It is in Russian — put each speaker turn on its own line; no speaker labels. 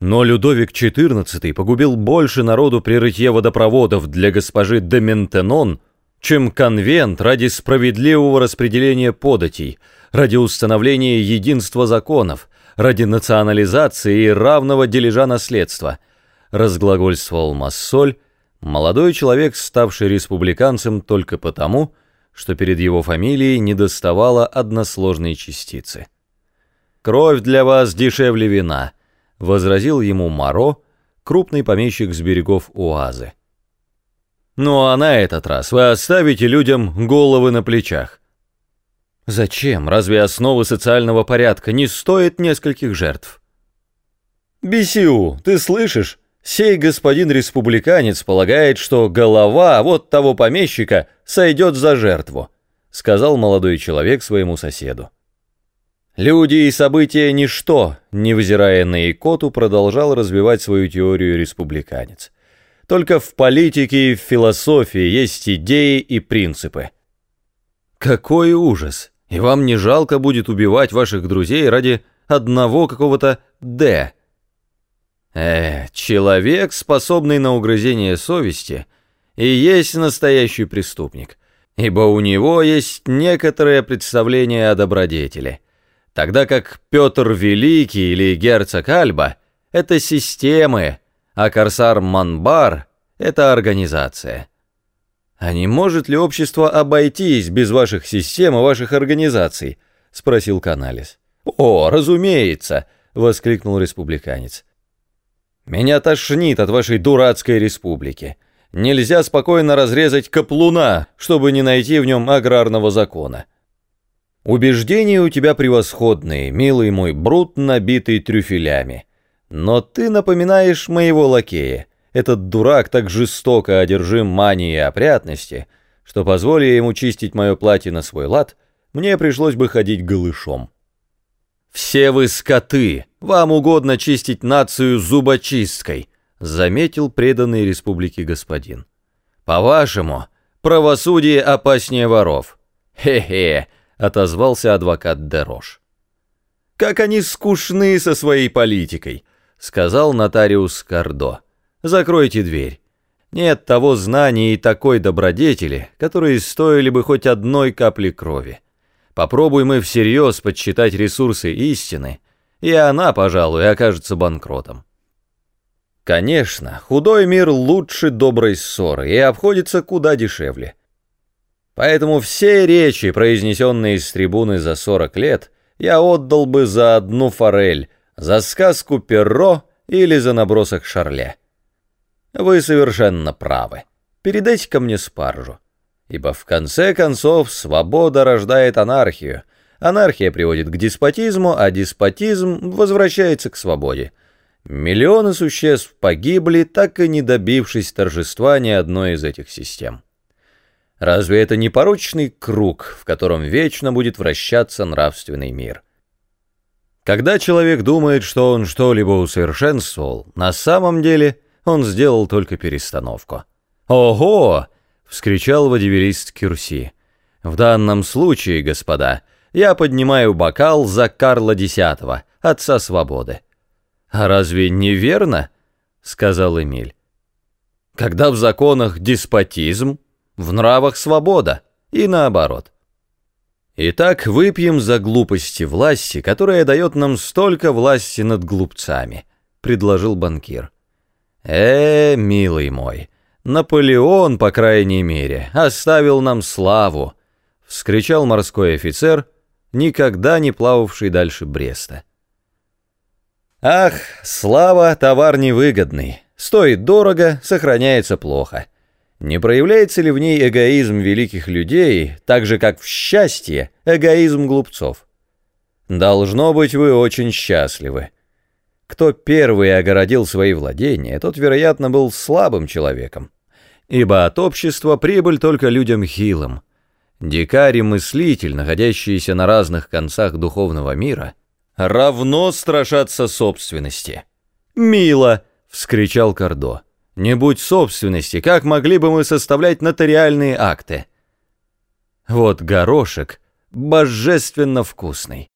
Но Людовик XIV погубил больше народу при рытье водопроводов для госпожи де Ментенон, чем конвент ради справедливого распределения податей, ради установления единства законов, ради национализации и равного дележа наследства, разглагольствовал Массоль, молодой человек, ставший республиканцем только потому, что перед его фамилией недоставало односложной частицы. «Кровь для вас дешевле вина», — возразил ему Маро, крупный помещик с берегов Уазы. «Ну а на этот раз вы оставите людям головы на плечах». «Зачем? Разве основы социального порядка не стоят нескольких жертв?» «Бесиу, ты слышишь? Сей господин республиканец полагает, что голова вот того помещика сойдет за жертву», — сказал молодой человек своему соседу. Люди и события — ничто, невзирая на икоту, продолжал развивать свою теорию республиканец. Только в политике и в философии есть идеи и принципы. Какой ужас! И вам не жалко будет убивать ваших друзей ради одного какого-то «Д». Э, человек, способный на угрызение совести, и есть настоящий преступник, ибо у него есть некоторое представление о добродетели — тогда как Петр Великий или герцог Альба — это системы, а корсар Манбар — это организация. «А не может ли общество обойтись без ваших систем и ваших организаций?» — спросил Каналис. «О, разумеется!» — воскликнул республиканец. «Меня тошнит от вашей дурацкой республики. Нельзя спокойно разрезать каплуна, чтобы не найти в нем аграрного закона». Убеждения у тебя превосходные, милый мой брут, набитый трюфелями. Но ты напоминаешь моего лакея. Этот дурак так жестоко одержим манией опрятности, что, позволя ему чистить мое платье на свой лад, мне пришлось бы ходить голышом. «Все вы скоты! Вам угодно чистить нацию зубочисткой!» заметил преданный республике господин. «По-вашему, правосудие опаснее воров. Хе-хе!» Отозвался адвокат Дерош. «Как они скучны со своей политикой», — сказал нотариус Кардо. «Закройте дверь. Нет того знания и такой добродетели, которые стоили бы хоть одной капли крови. Попробуем мы всерьез подсчитать ресурсы истины, и она, пожалуй, окажется банкротом». Конечно, худой мир лучше доброй ссоры и обходится куда дешевле. Поэтому все речи, произнесенные с трибуны за 40 лет, я отдал бы за одну форель, за сказку Перро или за набросок Шарле. Вы совершенно правы. Передайте ко мне спаржу. Ибо в конце концов свобода рождает анархию. Анархия приводит к деспотизму, а деспотизм возвращается к свободе. Миллионы существ погибли, так и не добившись торжества ни одной из этих систем. Разве это не порочный круг, в котором вечно будет вращаться нравственный мир? Когда человек думает, что он что-либо усовершенствовал, на самом деле он сделал только перестановку. «Ого!» — вскричал водевелист Кюрси. «В данном случае, господа, я поднимаю бокал за Карла X, отца свободы». «А разве не верно?» — сказал Эмиль. «Когда в законах деспотизм, в нравах свобода, и наоборот. Итак, выпьем за глупости власти, которая дает нам столько власти над глупцами, предложил банкир. Э, милый мой, Наполеон, по крайней мере, оставил нам славу, вскричал морской офицер, никогда не плававший дальше Бреста. Ах, слава товар невыгодный, стоит дорого, сохраняется плохо. Не проявляется ли в ней эгоизм великих людей, так же, как в счастье эгоизм глупцов? Должно быть, вы очень счастливы. Кто первый огородил свои владения, тот, вероятно, был слабым человеком, ибо от общества прибыль только людям хилым. Дикарь и мыслитель, находящиеся на разных концах духовного мира, равно страшатся собственности. «Мило!» — вскричал Кордо. Не будь собственности, как могли бы мы составлять нотариальные акты? Вот горошек, божественно вкусный.